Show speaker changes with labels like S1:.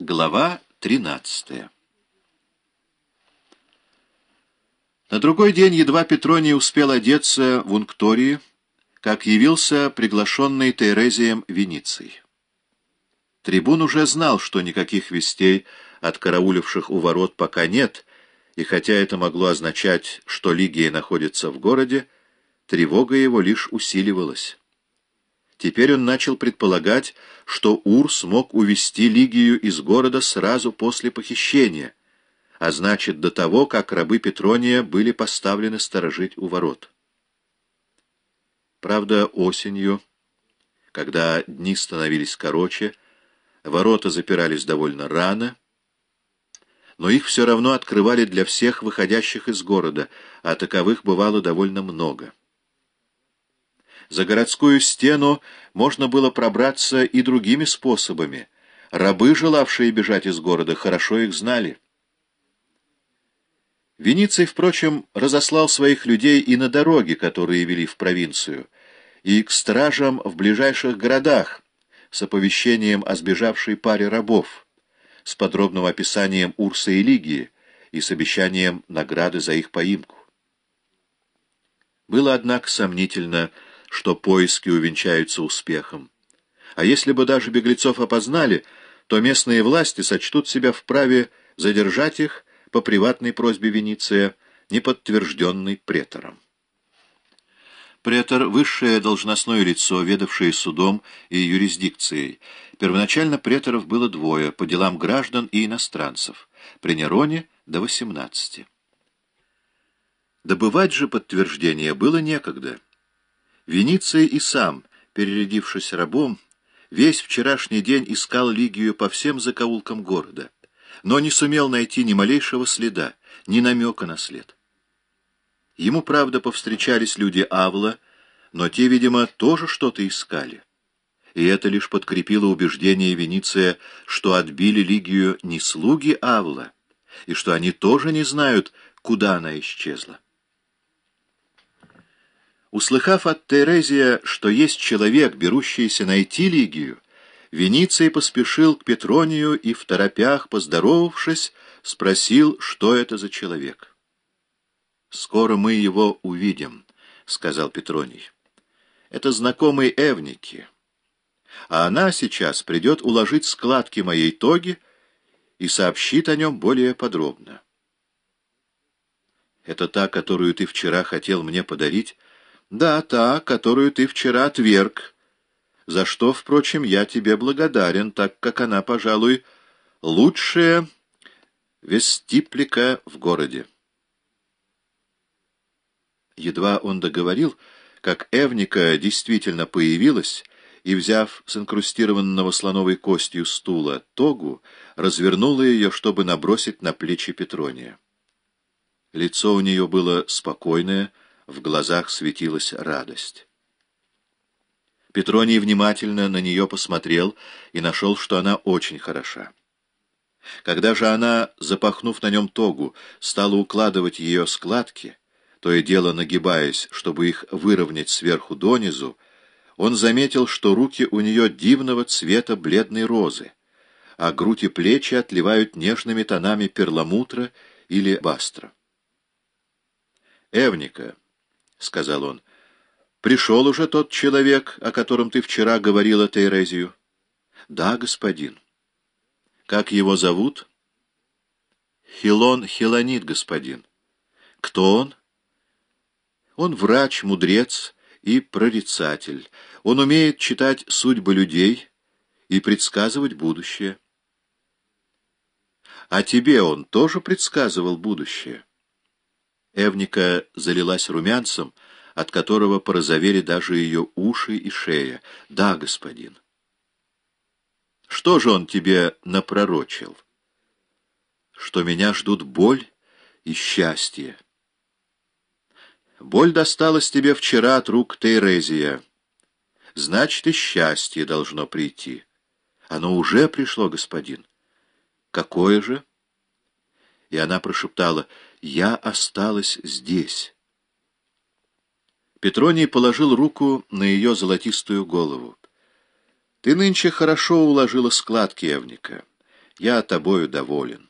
S1: Глава 13 На другой день едва Петроний успел одеться в Унктории, как явился приглашенный Терезием Вениций. Трибун уже знал, что никаких вестей от карауливших у ворот пока нет, и хотя это могло означать, что Лигия находится в городе, тревога его лишь усиливалась. Теперь он начал предполагать, что Ур смог увести Лигию из города сразу после похищения, а значит, до того, как рабы Петрония были поставлены сторожить у ворот. Правда, осенью, когда дни становились короче, ворота запирались довольно рано, но их все равно открывали для всех выходящих из города, а таковых бывало довольно много. За городскую стену можно было пробраться и другими способами. Рабы, желавшие бежать из города, хорошо их знали. Вениций, впрочем, разослал своих людей и на дороги, которые вели в провинцию, и к стражам в ближайших городах с оповещением о сбежавшей паре рабов, с подробным описанием Урса и Лигии и с обещанием награды за их поимку. Было, однако, сомнительно, что поиски увенчаются успехом. А если бы даже беглецов опознали, то местные власти сочтут себя вправе задержать их по приватной просьбе Венеция, не подтвержденной претором. Претор — высшее должностное лицо, ведавшее судом и юрисдикцией. Первоначально преторов было двое, по делам граждан и иностранцев. При Нероне — до восемнадцати. Добывать же подтверждение было некогда. Вениций и сам, перерядившись рабом, весь вчерашний день искал Лигию по всем закоулкам города, но не сумел найти ни малейшего следа, ни намека на след. Ему, правда, повстречались люди Авла, но те, видимо, тоже что-то искали. И это лишь подкрепило убеждение Вениция, что отбили Лигию не слуги Авла, и что они тоже не знают, куда она исчезла. Услыхав от Терезия, что есть человек, берущийся найти Лигию, Вениций поспешил к Петронию и, в торопях, поздоровавшись, спросил, что это за человек. «Скоро мы его увидим», — сказал Петроний. «Это знакомый Эвники, а она сейчас придет уложить складки моей тоги и сообщит о нем более подробно». «Это та, которую ты вчера хотел мне подарить?» Да, та, которую ты вчера отверг, за что, впрочем, я тебе благодарен, так как она, пожалуй, лучшая вестиплика в городе. Едва он договорил, как Эвника действительно появилась, и, взяв с инкрустированного слоновой костью стула тогу, развернула ее, чтобы набросить на плечи Петрония. Лицо у нее было спокойное, в глазах светилась радость. Петроний внимательно на нее посмотрел и нашел, что она очень хороша. Когда же она, запахнув на нем тогу, стала укладывать ее складки, то и дело нагибаясь, чтобы их выровнять сверху донизу, он заметил, что руки у нее дивного цвета бледной розы, а грудь и плечи отливают нежными тонами перламутра или бастра. «Эвника», — сказал он. — Пришел уже тот человек, о котором ты вчера говорила Терезию? — Да, господин. — Как его зовут? — Хилон Хилонит, господин. — Кто он? — Он врач, мудрец и прорицатель. Он умеет читать судьбы людей и предсказывать будущее. — А тебе он тоже предсказывал будущее? — Эвника залилась румянцем, от которого порозовели даже ее уши и шея. «Да, господин». «Что же он тебе напророчил?» «Что меня ждут боль и счастье». «Боль досталась тебе вчера от рук Терезия. Значит, и счастье должно прийти. Оно уже пришло, господин». «Какое же?» И она прошептала — я осталась здесь. Петроний положил руку на ее золотистую голову. Ты нынче хорошо уложила складки, Эвника. Я тобою доволен.